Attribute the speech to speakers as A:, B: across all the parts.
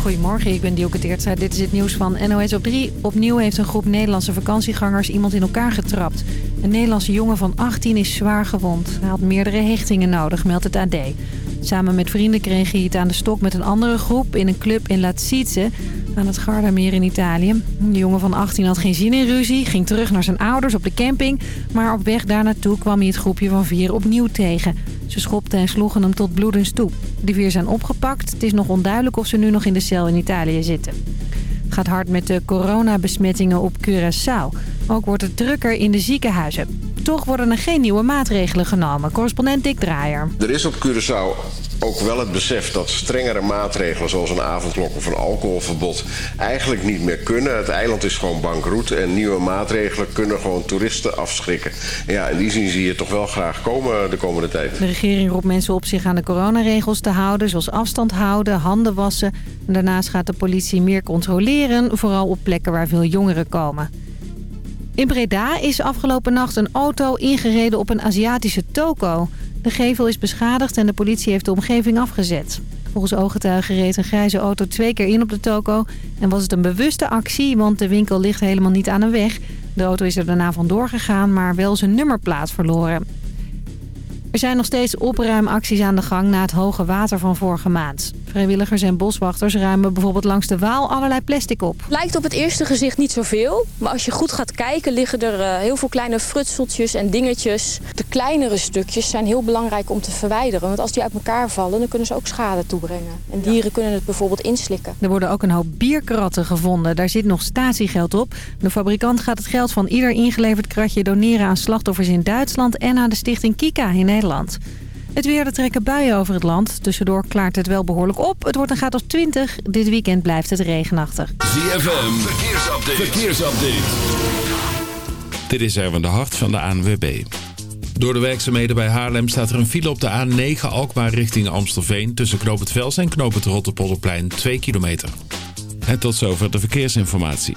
A: Goedemorgen, ik ben Dielke Teertstra. Dit is het nieuws van NOS op 3. Opnieuw heeft een groep Nederlandse vakantiegangers iemand in elkaar getrapt. Een Nederlandse jongen van 18 is zwaar gewond. Hij had meerdere hechtingen nodig, meldt het AD. Samen met vrienden kreeg hij het aan de stok met een andere groep... in een club in Lazice, aan het Gardameer in Italië. De jongen van 18 had geen zin in ruzie, ging terug naar zijn ouders op de camping... maar op weg daar naartoe kwam hij het groepje van vier opnieuw tegen... Ze schopten en sloegen hem tot bloedens toe. De vier zijn opgepakt. Het is nog onduidelijk of ze nu nog in de cel in Italië zitten. Het gaat hard met de coronabesmettingen op Curaçao. Ook wordt het drukker in de ziekenhuizen. Toch worden er geen nieuwe maatregelen genomen. Correspondent Dick Draaier.
B: Er is op Curaçao ook wel het besef dat strengere maatregelen... zoals een avondklok of een alcoholverbod eigenlijk niet meer kunnen. Het eiland is gewoon bankroet en nieuwe maatregelen kunnen gewoon toeristen afschrikken. En ja, in die zin zie je toch wel graag komen de komende tijd.
A: De regering roept mensen op zich aan de coronaregels te houden... zoals afstand houden, handen wassen. En daarnaast gaat de politie meer controleren... vooral op plekken waar veel jongeren komen. In Breda is afgelopen nacht een auto ingereden op een Aziatische toko. De gevel is beschadigd en de politie heeft de omgeving afgezet. Volgens ooggetuigen reed een grijze auto twee keer in op de toko. En was het een bewuste actie, want de winkel ligt helemaal niet aan een weg. De auto is er daarna vandoor gegaan, maar wel zijn nummerplaat verloren. Er zijn nog steeds opruimacties aan de gang na het hoge water van vorige maand. Vrijwilligers en boswachters ruimen bijvoorbeeld langs de Waal allerlei plastic op.
C: Lijkt op het eerste gezicht niet zoveel. Maar als je goed gaat kijken liggen er uh, heel veel kleine frutseltjes en dingetjes. De kleinere stukjes zijn heel belangrijk om te verwijderen. Want als die uit elkaar vallen, dan kunnen ze ook schade toebrengen. En dieren kunnen het bijvoorbeeld inslikken.
A: Er worden ook een hoop bierkratten gevonden. Daar zit nog statiegeld op. De fabrikant gaat het geld van ieder ingeleverd kratje doneren aan slachtoffers in Duitsland... en aan de stichting Kika in Nederland. Het weer, er trekken buien over het land. Tussendoor klaart het wel behoorlijk op. Het wordt een graad of 20. Dit weekend blijft het regenachtig.
D: ZFM, verkeersupdate. verkeersupdate. Dit is Erwin de Hart van de ANWB. Door de werkzaamheden bij Haarlem staat er een file op de A9 Alkmaar richting Amstelveen... tussen Knoop het Vels en Knoop het Rotterpolderplein 2 kilometer. En tot zover de verkeersinformatie.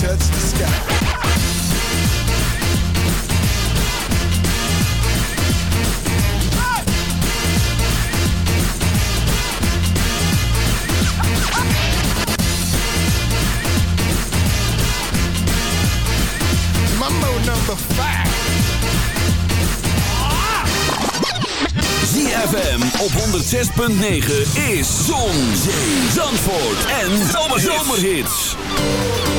E: touch the sky. Number.
F: ZFM op 106.9 is Zon, Zee, Zandvoort en Zomerhits.
G: Looking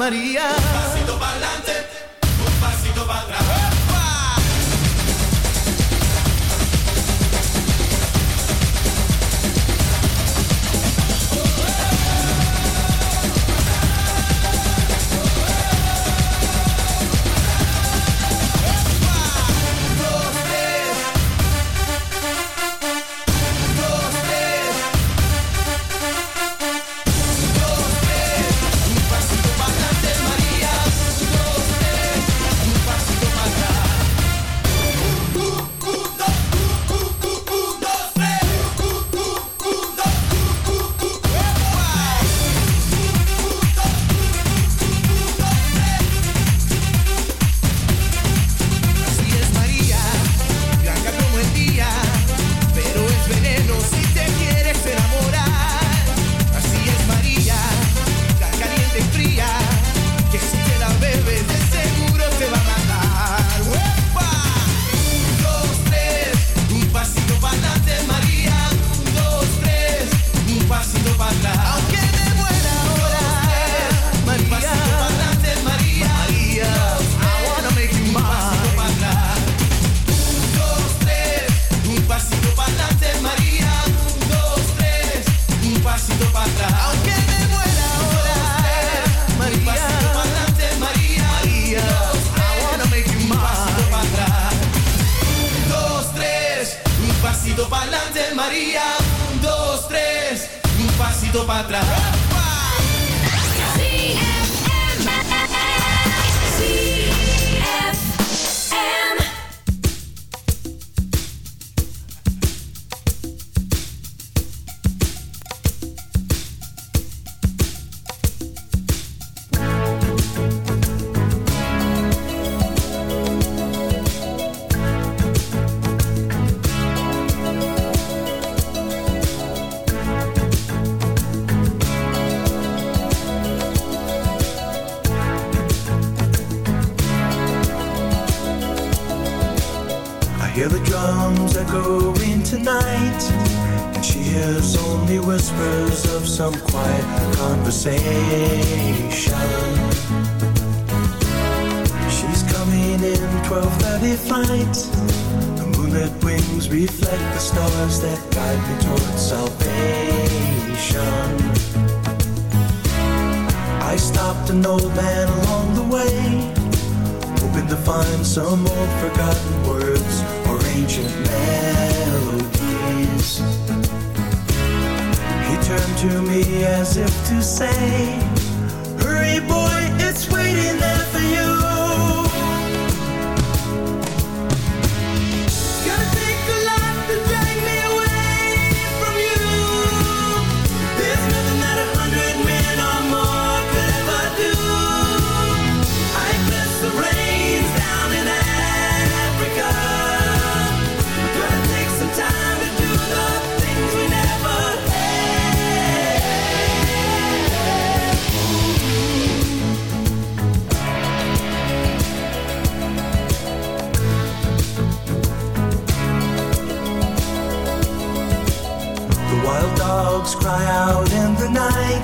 H: Maria.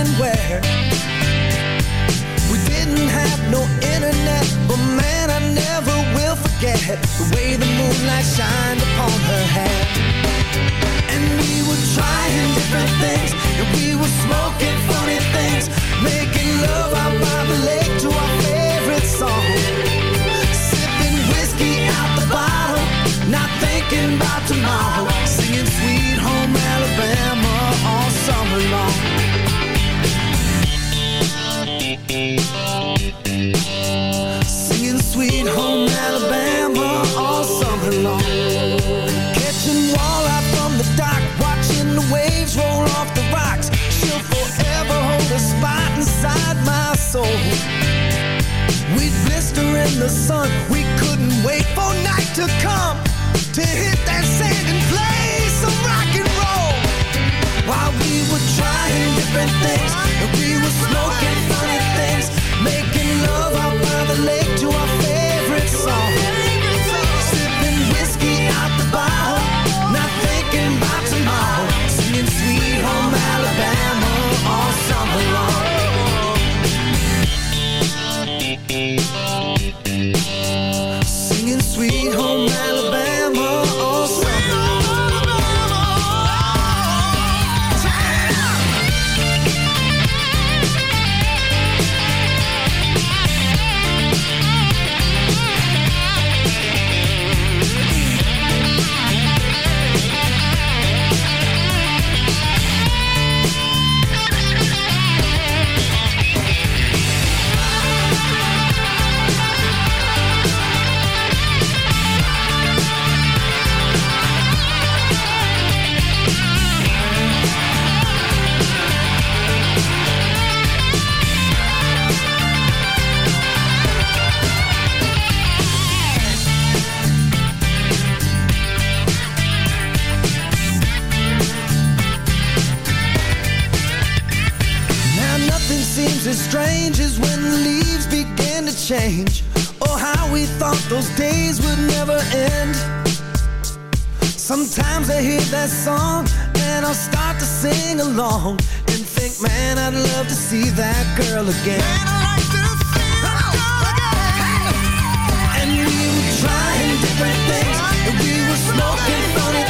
I: And where. We didn't have no internet, but man, I never will forget the way the moonlight shined upon her hair. And we were trying different things, and we were smoking funny things, making love We'd in the sun, we couldn't wait for night to come to hit that sand and play some rock and roll. While we were trying different things, and we were smoking funny things, making love out by the lake to I hear that song and I'll start to sing along and think, man, I'd love to see that girl again. And we were trying different things and we were smoking funny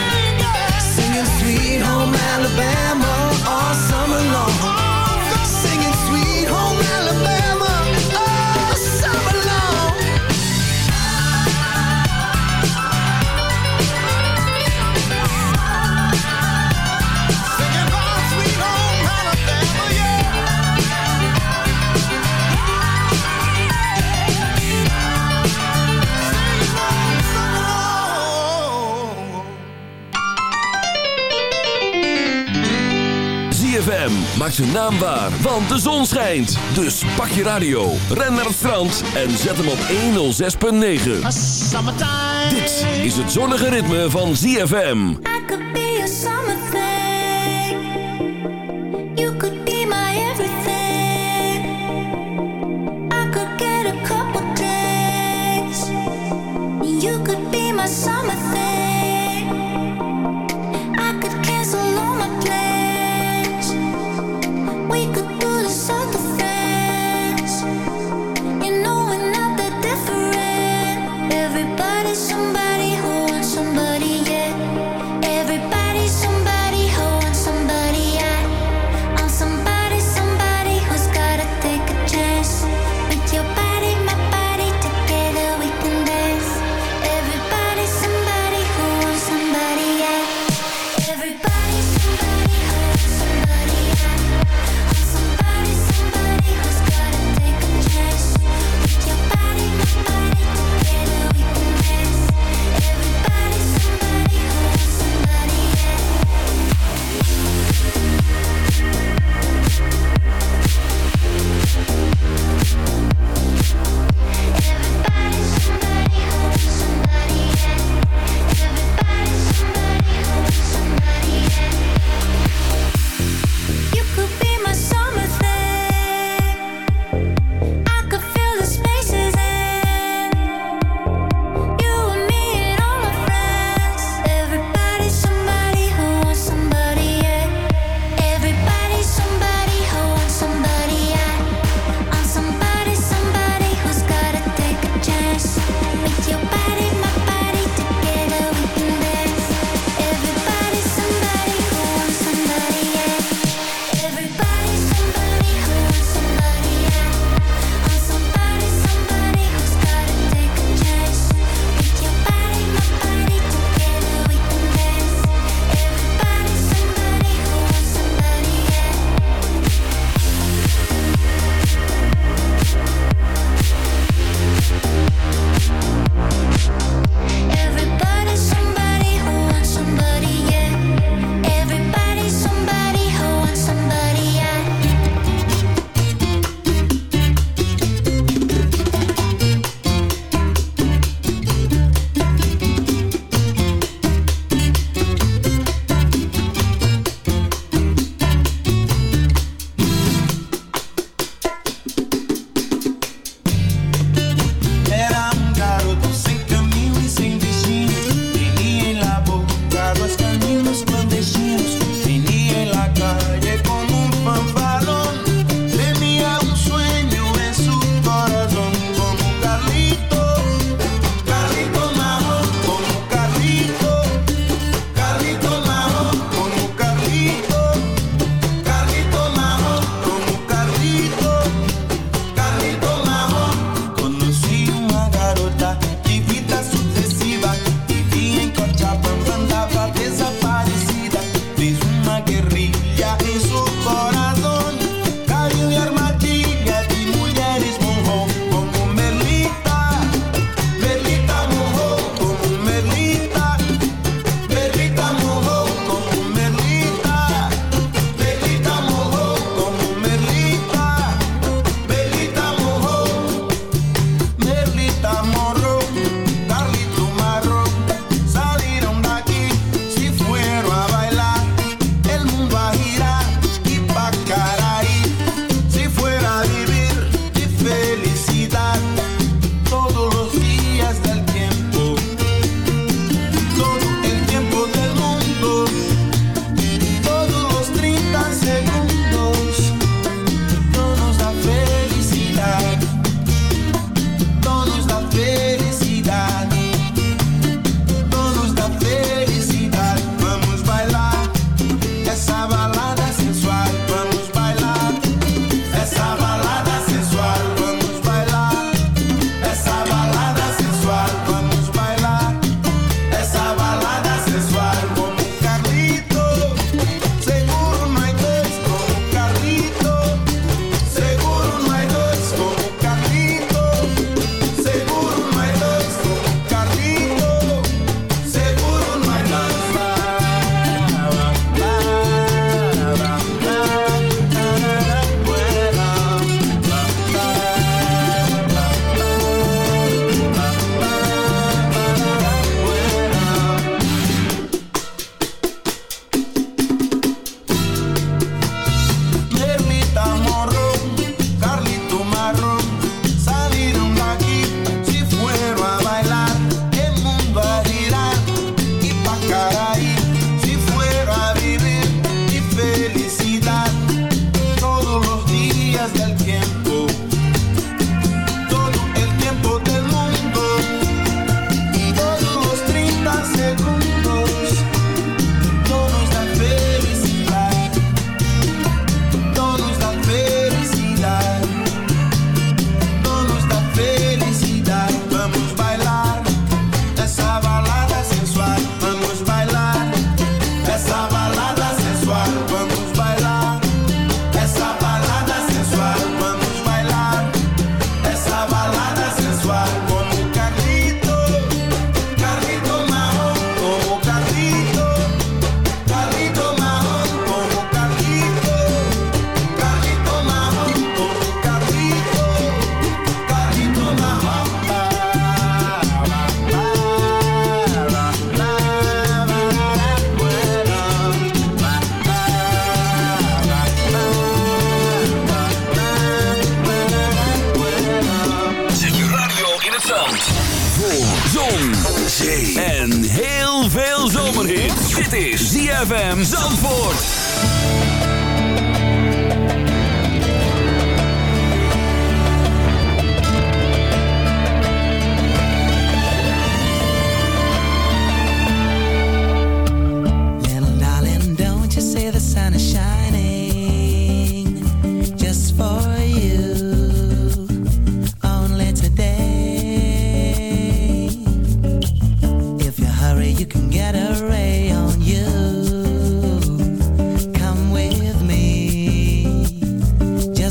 F: ZFM maakt zijn naam waar, want de zon schijnt. Dus pak je radio, ren naar het strand en zet hem op 106.9. Dit is het zonnige ritme van ZFM.
J: I could be a summer thing. You could be my everything. I could get a couple drinks. You could be my summer thing.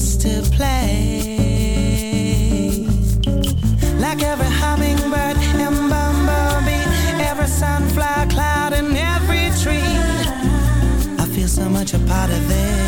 K: just to play. Like every hummingbird and bumblebee, every sunflower cloud and every tree. I feel so much a part of it.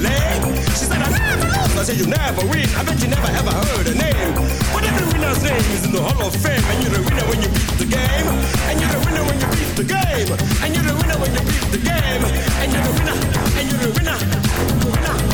E: LA. She said, I never lose. I said, you never win. I bet you never ever heard her name. But every winner's name is in the Hall of Fame. And you're the winner when you beat the game. And you're the winner when you beat the game. And you're the winner when you beat the game. And you're the winner. And you're the winner. Winner.